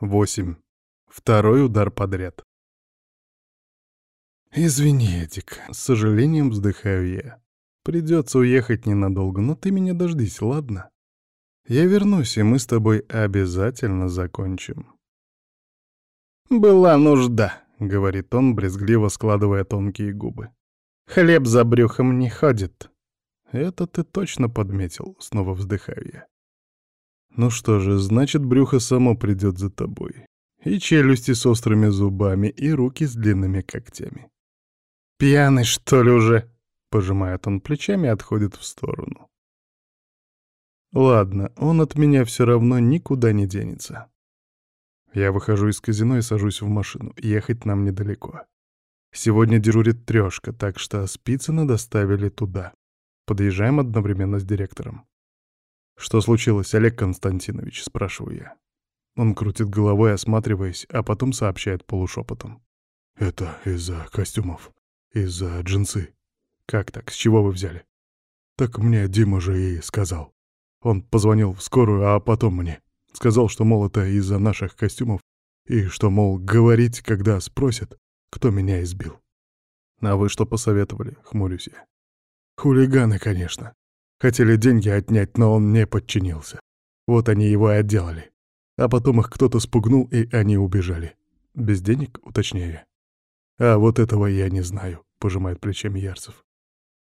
Восемь. Второй удар подряд. «Извини, Эдик, с сожалением вздыхаю я. Придется уехать ненадолго, но ты меня дождись, ладно? Я вернусь, и мы с тобой обязательно закончим». «Была нужда», — говорит он, брезгливо складывая тонкие губы. «Хлеб за брюхом не ходит». «Это ты точно подметил», — снова вздыхаю я. «Ну что же, значит, брюхо само придет за тобой. И челюсти с острыми зубами, и руки с длинными когтями». «Пьяный, что ли, уже?» — пожимает он плечами и отходит в сторону. «Ладно, он от меня все равно никуда не денется». Я выхожу из казино и сажусь в машину. Ехать нам недалеко. Сегодня дежурит трешка, так что Спицына доставили туда. Подъезжаем одновременно с директором. «Что случилось, Олег Константинович?» — спрашиваю я. Он крутит головой, осматриваясь, а потом сообщает полушепотом. «Это из-за костюмов, из-за джинсы». «Как так? С чего вы взяли?» «Так мне Дима же и сказал. Он позвонил в скорую, а потом мне. Сказал, что, мол, это из-за наших костюмов, и что, мол, говорить, когда спросят, кто меня избил». «А вы что посоветовали?» — хмурюсь я. «Хулиганы, конечно. Хотели деньги отнять, но он не подчинился. Вот они его и отделали. А потом их кто-то спугнул, и они убежали. Без денег, уточняю. А вот этого я не знаю, пожимает плечами Ярцев.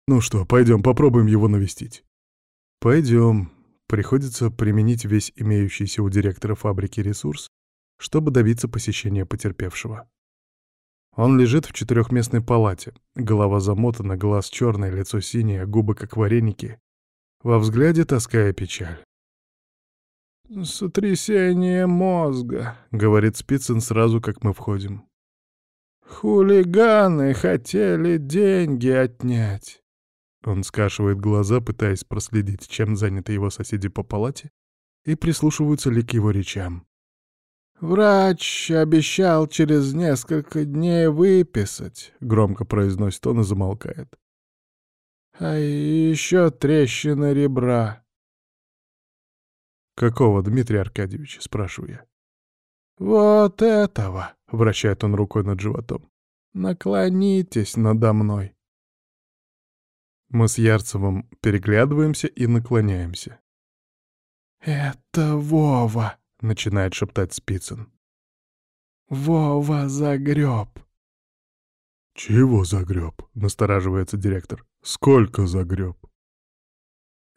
Ну что, пойдем, попробуем его навестить. Пойдем. Приходится применить весь имеющийся у директора фабрики ресурс, чтобы добиться посещения потерпевшего. Он лежит в четырехместной палате. Голова замотана, глаз черный, лицо синее, губы как вареники. Во взгляде тоска и печаль. «Сотрясение мозга», — говорит Спицын сразу, как мы входим. «Хулиганы хотели деньги отнять». Он скашивает глаза, пытаясь проследить, чем заняты его соседи по палате, и прислушиваются ли к его речам. «Врач обещал через несколько дней выписать», — громко произносит он и замолкает. А еще трещина ребра. «Какого, Дмитрий Аркадьевич?» — спрашиваю я. «Вот этого!» — вращает он рукой над животом. «Наклонитесь надо мной». Мы с Ярцевым переглядываемся и наклоняемся. «Это Вова!» — начинает шептать Спицын. «Вова загреб!» «Чего загреб?» — настораживается директор. «Сколько загреб?»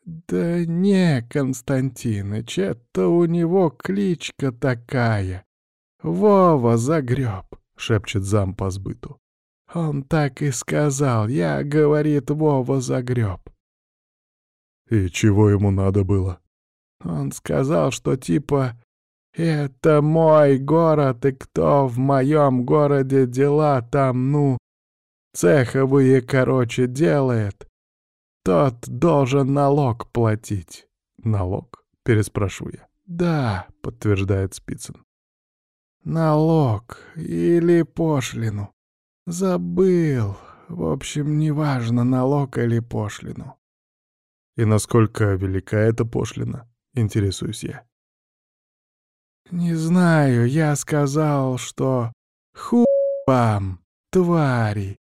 «Да не, Константиныч, это у него кличка такая. Вова загреб», — шепчет зам по сбыту. «Он так и сказал. Я, — говорит, — Вова загреб». «И чего ему надо было?» Он сказал, что типа «Это мой город, и кто в моем городе дела там, ну, цеховые, короче, делает, тот должен налог платить. Налог? Переспрашиваю я. Да, подтверждает Спицын. Налог или пошлину. Забыл. В общем, неважно, налог или пошлину. И насколько велика эта пошлина, интересуюсь я. Не знаю, я сказал, что ху вам, твари.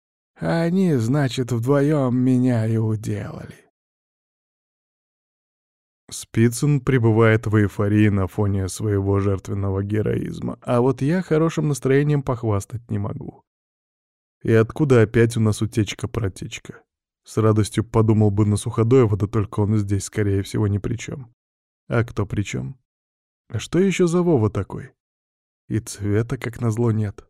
Они, значит, вдвоем меня и уделали. Спицын пребывает в эйфории на фоне своего жертвенного героизма, а вот я хорошим настроением похвастать не могу. И откуда опять у нас утечка-протечка? С радостью подумал бы на Суходоева, да только он здесь, скорее всего, ни при чем. А кто при чем? А что еще за Вова такой? И цвета, как назло, нет.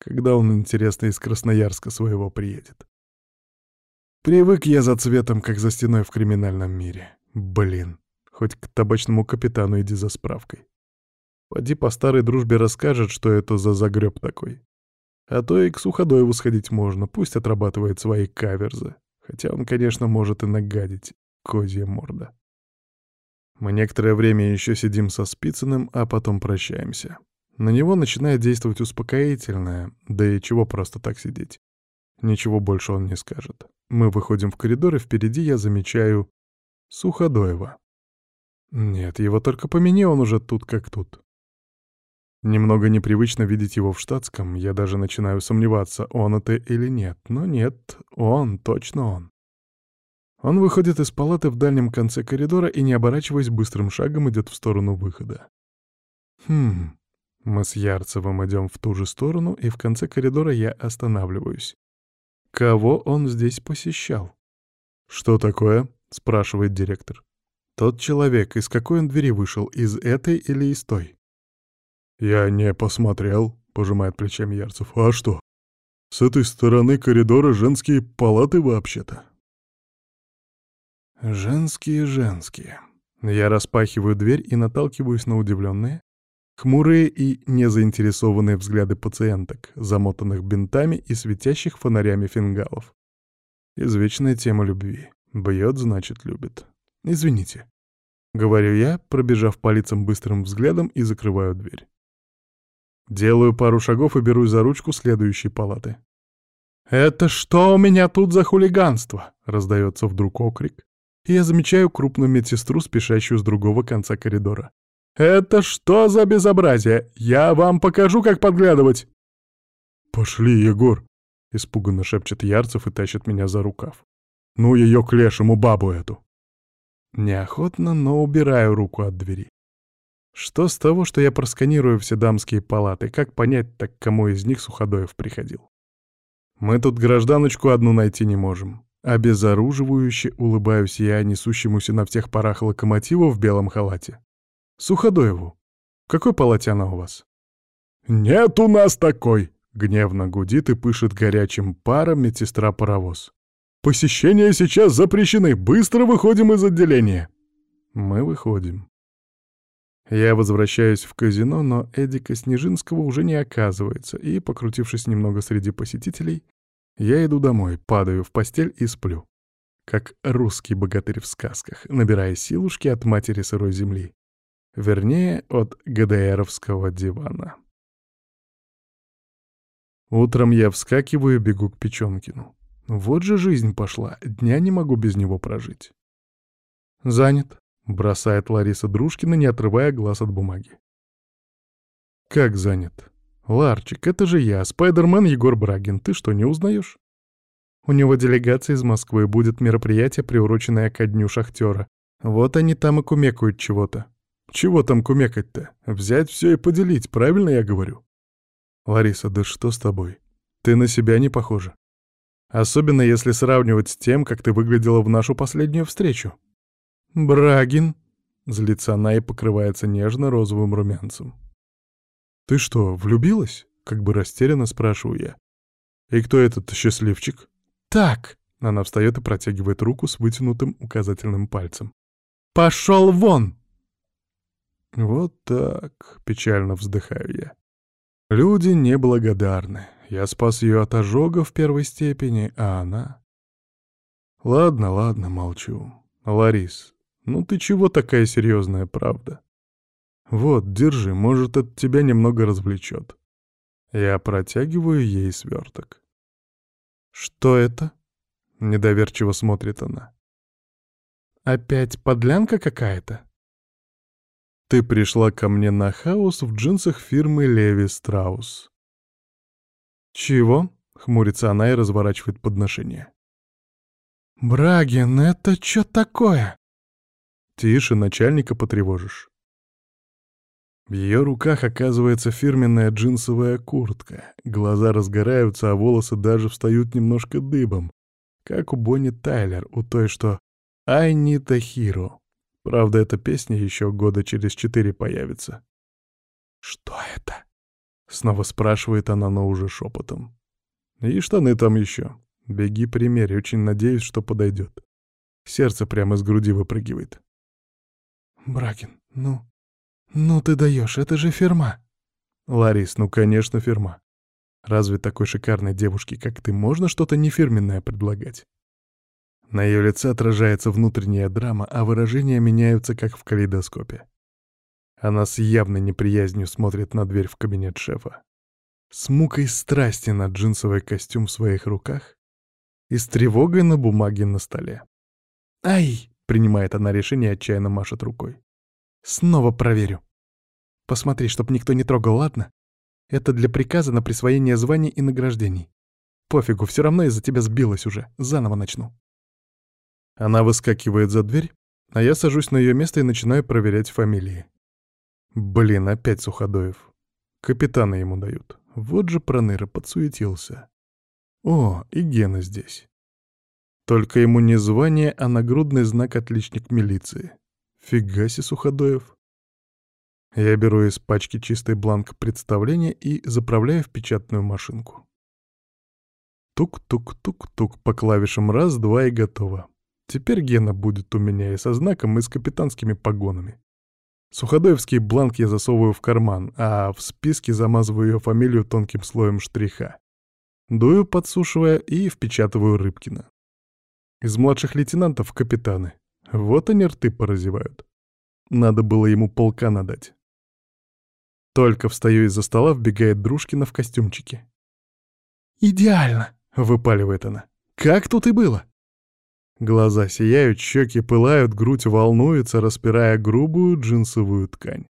Когда он, интересно, из Красноярска своего приедет? Привык я за цветом, как за стеной в криминальном мире. Блин, хоть к табачному капитану иди за справкой. Поди по старой дружбе расскажет, что это за загреб такой. А то и к Суходоеву сходить можно, пусть отрабатывает свои каверзы. Хотя он, конечно, может и нагадить, козья морда. Мы некоторое время еще сидим со Спицыным, а потом прощаемся. На него начинает действовать успокоительное, да и чего просто так сидеть. Ничего больше он не скажет. Мы выходим в коридор, и впереди я замечаю Суходоева. Нет, его только помяни, он уже тут как тут. Немного непривычно видеть его в штатском, я даже начинаю сомневаться, он это или нет. Но нет, он, точно он. Он выходит из палаты в дальнем конце коридора и, не оборачиваясь, быстрым шагом идет в сторону выхода. Хм, мы с Ярцевым идем в ту же сторону, и в конце коридора я останавливаюсь. Кого он здесь посещал? «Что такое?» — спрашивает директор. «Тот человек, из какой он двери вышел, из этой или из той?» «Я не посмотрел», — пожимает плечами Ярцев. «А что? С этой стороны коридора женские палаты вообще-то». Женские, женские. Я распахиваю дверь и наталкиваюсь на удивленные, хмурые и незаинтересованные взгляды пациенток, замотанных бинтами и светящих фонарями фингалов. Извечная тема любви. Бьет, значит, любит. Извините. Говорю я, пробежав по лицам быстрым взглядом и закрываю дверь. Делаю пару шагов и берусь за ручку следующей палаты. «Это что у меня тут за хулиганство?» — раздается вдруг окрик. И я замечаю крупную медсестру, спешащую с другого конца коридора. «Это что за безобразие? Я вам покажу, как подглядывать!» «Пошли, Егор!» — испуганно шепчет Ярцев и тащит меня за рукав. «Ну ее к лешему бабу эту!» Неохотно, но убираю руку от двери. Что с того, что я просканирую все дамские палаты? Как понять, так кому из них Суходоев приходил? Мы тут гражданочку одну найти не можем. Обезоруживающе улыбаюсь я несущемуся на всех парах локомотиву в белом халате. Суходоеву. В какой палате она у вас? «Нет у нас такой!» — гневно гудит и пышет горячим паром медсестра-паровоз. «Посещения сейчас запрещены! Быстро выходим из отделения!» Мы выходим. Я возвращаюсь в казино, но Эдика Снежинского уже не оказывается, и, покрутившись немного среди посетителей, я иду домой, падаю в постель и сплю. Как русский богатырь в сказках, набирая силушки от матери сырой земли. Вернее, от ГДРовского дивана. Утром я вскакиваю и бегу к Печенкину. Вот же жизнь пошла, дня не могу без него прожить. Занят, Бросает Лариса Дружкина, не отрывая глаз от бумаги. «Как занят?» «Ларчик, это же я, Спайдермен Егор Брагин. Ты что, не узнаешь?» «У него делегация из Москвы, будет мероприятие, приуроченное ко дню шахтера. Вот они там и кумекают чего-то». «Чего там кумекать-то? Взять все и поделить, правильно я говорю?» «Лариса, да что с тобой? Ты на себя не похожа. Особенно если сравнивать с тем, как ты выглядела в нашу последнюю встречу». «Брагин!» — злится она и покрывается нежно-розовым румянцем. «Ты что, влюбилась?» — как бы растерянно спрашиваю я. «И кто этот счастливчик?» «Так!» — она встает и протягивает руку с вытянутым указательным пальцем. «Пошел вон!» Вот так, печально вздыхаю я. Люди неблагодарны. Я спас ее от ожога в первой степени, а она... Ладно, ладно, молчу. Ларис, ну ты чего такая серьезная, правда? Вот, держи, может, это тебя немного развлечет. Я протягиваю ей сверток. Что это? Недоверчиво смотрит она. Опять подлянка какая-то? Ты пришла ко мне на хаос в джинсах фирмы Леви Страус. Чего? Хмурится она и разворачивает подношение. «Брагин, это что такое?» Тише, начальника потревожишь. В ее руках оказывается фирменная джинсовая куртка. Глаза разгораются, а волосы даже встают немножко дыбом. Как у Бонни Тайлер, у той, что «I need a hero». Правда, эта песня еще года через четыре появится. «Что это?» — снова спрашивает она, но уже шепотом. «И штаны там еще. Беги, примерь, очень надеюсь, что подойдет. Сердце прямо из груди выпрыгивает. Бракин, ну... Ну ты даешь, это же ферма. Ларис, ну конечно ферма. Разве такой шикарной девушке, как ты, можно что-то нефирменное предлагать? На ее лице отражается внутренняя драма, а выражения меняются, как в калейдоскопе. Она с явной неприязнью смотрит на дверь в кабинет шефа. С мукой страсти на джинсовый костюм в своих руках и с тревогой на бумаге на столе. «Ай!» Принимает она решение отчаянно машет рукой. «Снова проверю». Посмотри, чтоб никто не трогал, ладно? Это для приказа на присвоение званий и награждений. Пофигу, все равно из-за тебя сбилась уже. Заново начну. Она выскакивает за дверь, а я сажусь на ее место и начинаю проверять фамилии. Блин, опять Суходоев. Капитана ему дают. Вот же Проныра подсуетился. О, и Гена здесь. Только ему не звание, а нагрудный знак отличник милиции. Фига себе, Суходоев. Я беру из пачки чистый бланк представления и заправляю в печатную машинку. Тук-тук-тук-тук по клавишам раз, два и готово. Теперь Гена будет у меня и со знаком, и с капитанскими погонами. Суходоевский бланк я засовываю в карман, а в списке замазываю ее фамилию тонким слоем штриха. Дую, подсушивая, и впечатываю Рыбкина. Из младших лейтенантов — капитаны. Вот они рты поразевают. Надо было ему полка надать. Только встаю из-за стола, вбегает Дружкина в костюмчике. «Идеально!» — выпаливает она. «Как тут и было!» Глаза сияют, щеки пылают, грудь волнуется, распирая грубую джинсовую ткань.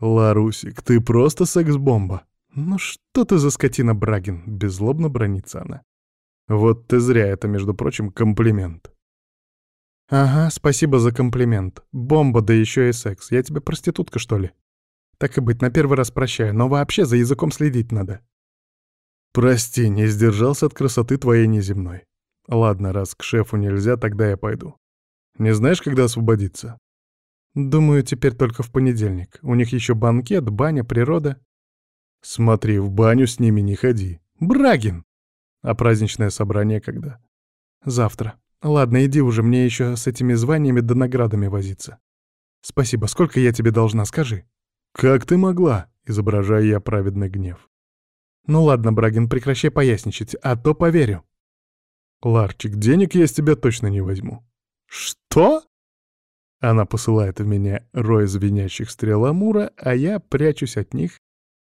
«Ларусик, ты просто секс-бомба!» «Ну что ты за скотина, Брагин?» — беззлобно бронится она. «Вот ты зря, это, между прочим, комплимент». «Ага, спасибо за комплимент. Бомба, да еще и секс. Я тебе проститутка, что ли?» «Так и быть, на первый раз прощаю, но вообще за языком следить надо». «Прости, не сдержался от красоты твоей неземной. Ладно, раз к шефу нельзя, тогда я пойду. Не знаешь, когда освободиться? Думаю, теперь только в понедельник. У них еще банкет, баня, природа. Смотри, в баню с ними не ходи. Брагин! А праздничное собрание когда? Завтра. Ладно, иди уже, мне еще с этими званиями да наградами возиться. Спасибо, сколько я тебе должна, скажи. Как ты могла? Изображая я праведный гнев. Ну ладно, Брагин, прекращай поясничать, а то поверю. «Ларчик, денег я с тебя точно не возьму». «Что?» Она посылает в меня рой звенящих стрел Амура, а я прячусь от них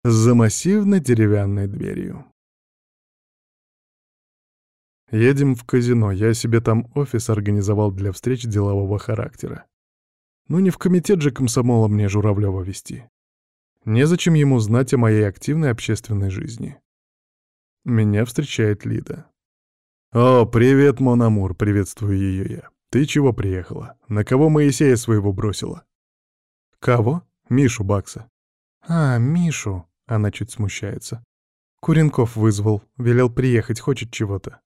за массивной деревянной дверью. Едем в казино, я себе там офис организовал для встреч делового характера. Ну не в комитет же комсомола мне Журавлёва вести. Незачем ему знать о моей активной общественной жизни. Меня встречает Лида. «О, привет, Монамур!» — приветствую ее я. «Ты чего приехала? На кого Моисея своего бросила?» «Кого?» «Мишу Бакса». «А, Мишу!» — она чуть смущается. «Куренков вызвал, велел приехать, хочет чего-то».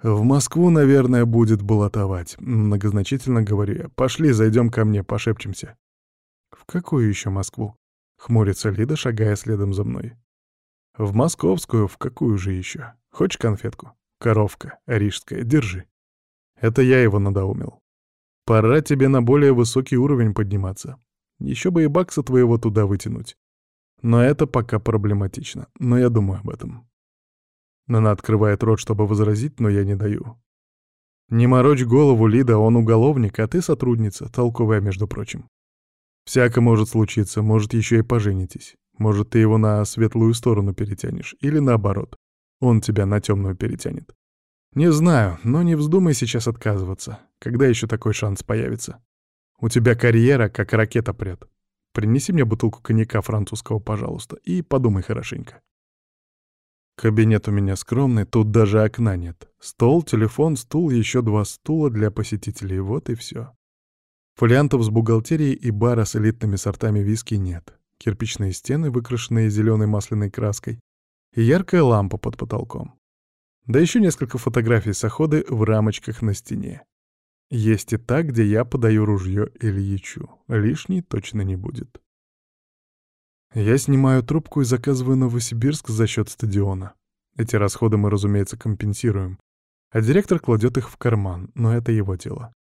«В Москву, наверное, будет баллотовать», — многозначительно говорю я. «Пошли, зайдем ко мне, пошепчемся». «В какую еще Москву?» — хмурится Лида, шагая следом за мной. «В московскую, в какую же еще? Хочешь конфетку?» Коровка, рижская, держи. Это я его надоумил. Пора тебе на более высокий уровень подниматься. Еще бы и бакса твоего туда вытянуть. Но это пока проблематично, но я думаю об этом. Она открывает рот, чтобы возразить, но я не даю. Не морочь голову, Лида, он уголовник, а ты сотрудница, толковая, между прочим. Всяко может случиться, может, еще и поженитесь. Может, ты его на светлую сторону перетянешь, или наоборот. Он тебя на темную перетянет. Не знаю, но не вздумай сейчас отказываться. Когда еще такой шанс появится? У тебя карьера, как ракета прет. Принеси мне бутылку коньяка французского, пожалуйста, и подумай хорошенько. Кабинет у меня скромный, тут даже окна нет. Стол, телефон, стул, еще два стула для посетителей, вот и все. Фолиантов с бухгалтерией и бара с элитными сортами виски нет. Кирпичные стены, выкрашенные зеленой масляной краской, и яркая лампа под потолком. Да еще несколько фотографий с охоты в рамочках на стене. Есть и та, где я подаю ружье Ильичу. Лишней точно не будет. Я снимаю трубку и заказываю Новосибирск за счет стадиона. Эти расходы мы, разумеется, компенсируем. А директор кладет их в карман, но это его дело.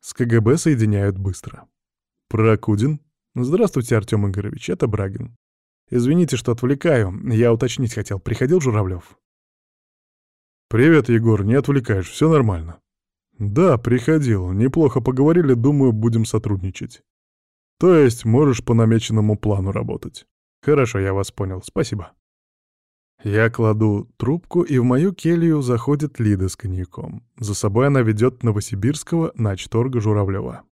С КГБ соединяют быстро. Прокудин? Здравствуйте, Артем Игоревич, это Брагин. Извините, что отвлекаю. Я уточнить хотел. Приходил Журавлев? «Привет, Егор, не отвлекаешь, все нормально». «Да, приходил. Неплохо поговорили, думаю, будем сотрудничать». «То есть можешь по намеченному плану работать». «Хорошо, я вас понял. Спасибо». Я кладу трубку, и в мою келью заходит Лида с коньяком. За собой она ведет Новосибирского начторга Журавлева.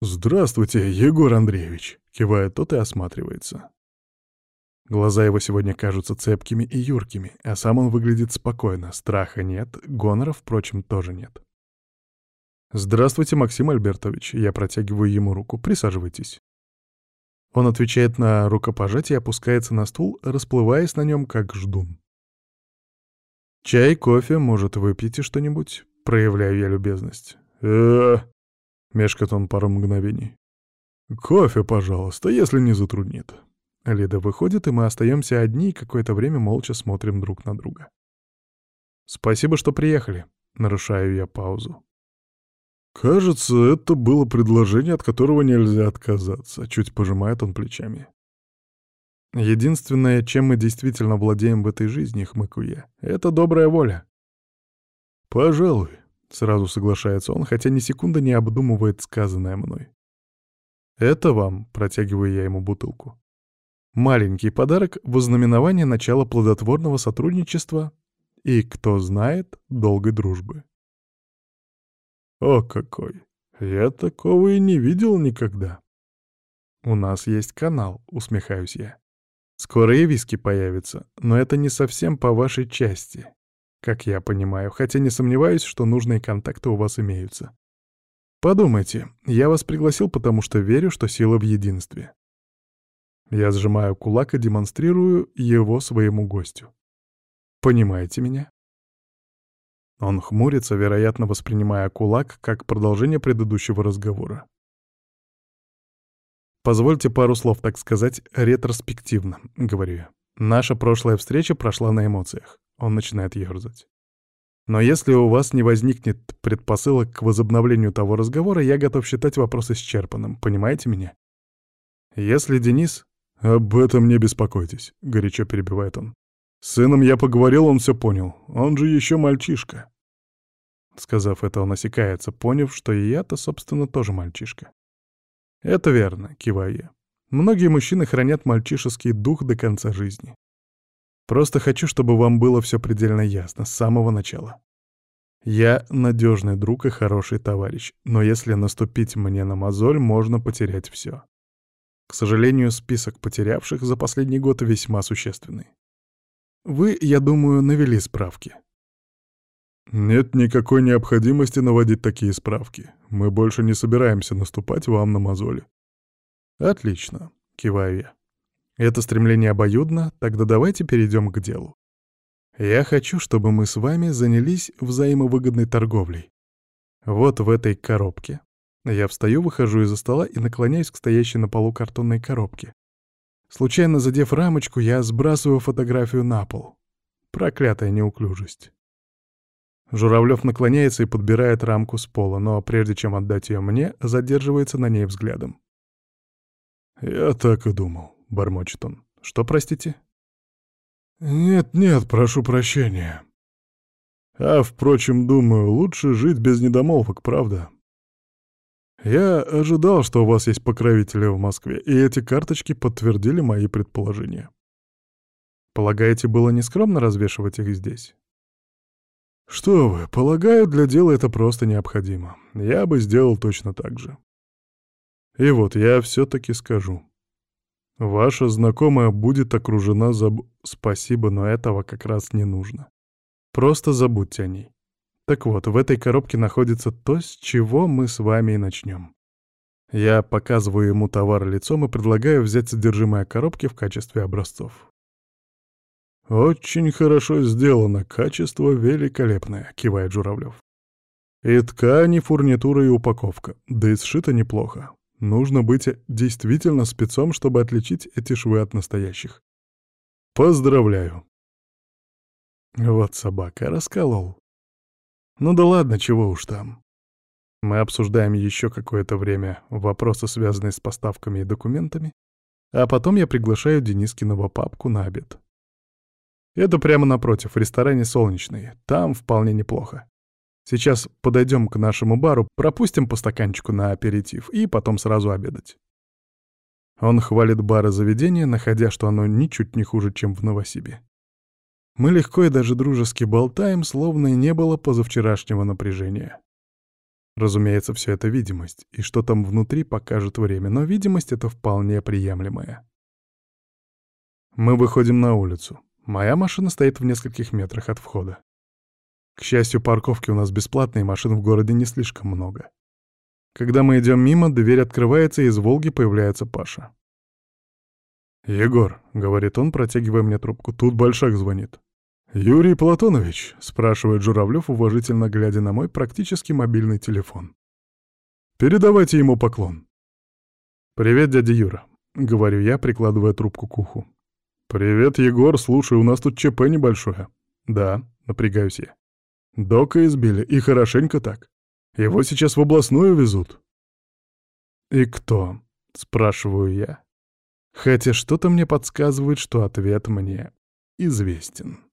«Здравствуйте, Егор Андреевич!» — кивает тот и осматривается. Глаза его сегодня кажутся цепкими и юркими, а сам он выглядит спокойно, страха нет, гонора, впрочем, тоже нет. «Здравствуйте, Максим Альбертович!» Я протягиваю ему руку. «Присаживайтесь». Он отвечает на рукопожатие и опускается на стул, расплываясь на нем, как ждун. «Чай, кофе, может, выпьете что-нибудь?» Проявляю я любезность. э Мешкает он пару мгновений. «Кофе, пожалуйста, если не затруднит». Лида выходит, и мы остаемся одни и какое-то время молча смотрим друг на друга. «Спасибо, что приехали», — нарушаю я паузу. «Кажется, это было предложение, от которого нельзя отказаться», — чуть пожимает он плечами. «Единственное, чем мы действительно владеем в этой жизни, хмыкаю я, — это добрая воля». «Пожалуй», — сразу соглашается он, хотя ни секунды не обдумывает сказанное мной. «Это вам», — протягиваю я ему бутылку. Маленький подарок в ознаменование начала плодотворного сотрудничества и, кто знает, долгой дружбы. О, какой! Я такого и не видел никогда. У нас есть канал, усмехаюсь я. Скоро и виски появится, но это не совсем по вашей части, как я понимаю, хотя не сомневаюсь, что нужные контакты у вас имеются. Подумайте, я вас пригласил, потому что верю, что сила в единстве. Я сжимаю кулак и демонстрирую его своему гостю. Понимаете меня? Он хмурится, вероятно, воспринимая кулак как продолжение предыдущего разговора. «Позвольте пару слов, так сказать, ретроспективно», — говорю я. «Наша прошлая встреча прошла на эмоциях». Он начинает ерзать. «Но если у вас не возникнет предпосылок к возобновлению того разговора, я готов считать вопрос исчерпанным. Понимаете меня?» «Если Денис...» «Об этом не беспокойтесь», — горячо перебивает он. С сыном я поговорил, он все понял. Он же еще мальчишка. Сказав это, он осекается, поняв, что и я-то, собственно, тоже мальчишка. Это верно, киваю я. Многие мужчины хранят мальчишеский дух до конца жизни. Просто хочу, чтобы вам было все предельно ясно с самого начала. Я надежный друг и хороший товарищ, но если наступить мне на мозоль, можно потерять все. К сожалению, список потерявших за последний год весьма существенный. Вы, я думаю, навели справки. Нет никакой необходимости наводить такие справки. Мы больше не собираемся наступать вам на мозоли. Отлично, киваю я. Это стремление обоюдно, тогда давайте перейдем к делу. Я хочу, чтобы мы с вами занялись взаимовыгодной торговлей. Вот в этой коробке. Я встаю, выхожу из-за стола и наклоняюсь к стоящей на полу картонной коробке. Случайно задев рамочку, я сбрасываю фотографию на пол. Проклятая неуклюжесть. Журавлев наклоняется и подбирает рамку с пола, но прежде чем отдать ее мне, задерживается на ней взглядом. «Я так и думал», — бормочет он. «Что, простите?» «Нет-нет, прошу прощения. А, впрочем, думаю, лучше жить без недомолвок, правда?» Я ожидал, что у вас есть покровители в Москве, и эти карточки подтвердили мои предположения. Полагаете, было нескромно развешивать их здесь? Что вы, полагаю, для дела это просто необходимо. Я бы сделал точно так же. И вот я все-таки скажу. Ваша знакомая будет окружена заб... Спасибо, но этого как раз не нужно. Просто забудьте о ней. Так вот, в этой коробке находится то, с чего мы с вами и начнем. Я показываю ему товар лицом и предлагаю взять содержимое коробки в качестве образцов. «Очень хорошо сделано, качество великолепное», — кивает Журавлев. «И ткань, и фурнитура, и упаковка. Да и сшито неплохо. Нужно быть действительно спецом, чтобы отличить эти швы от настоящих. Поздравляю!» Вот собака расколол. Ну да ладно, чего уж там. Мы обсуждаем еще какое-то время вопросы, связанные с поставками и документами, а потом я приглашаю Денискиного папку на обед. Это прямо напротив, в ресторане «Солнечный». Там вполне неплохо. Сейчас подойдем к нашему бару, пропустим по стаканчику на аперитив и потом сразу обедать. Он хвалит бар и заведение, находя, что оно ничуть не хуже, чем в Новосибе. Мы легко и даже дружески болтаем, словно не было позавчерашнего напряжения. Разумеется, все это видимость, и что там внутри покажет время, но видимость — это вполне приемлемая. Мы выходим на улицу. Моя машина стоит в нескольких метрах от входа. К счастью, парковки у нас бесплатные, машин в городе не слишком много. Когда мы идем мимо, дверь открывается, и из «Волги» появляется Паша. «Егор», — говорит он, протягивая мне трубку, — «тут Большак звонит». «Юрий Платонович?» — спрашивает Журавлев, уважительно глядя на мой практически мобильный телефон. «Передавайте ему поклон». «Привет, дядя Юра», — говорю я, прикладывая трубку к уху. «Привет, Егор, слушай, у нас тут ЧП небольшое». «Да», — напрягаюсь я. «Дока избили, и хорошенько так. Его сейчас в областную везут». «И кто?» — спрашиваю я. Хотя что-то мне подсказывает, что ответ мне известен.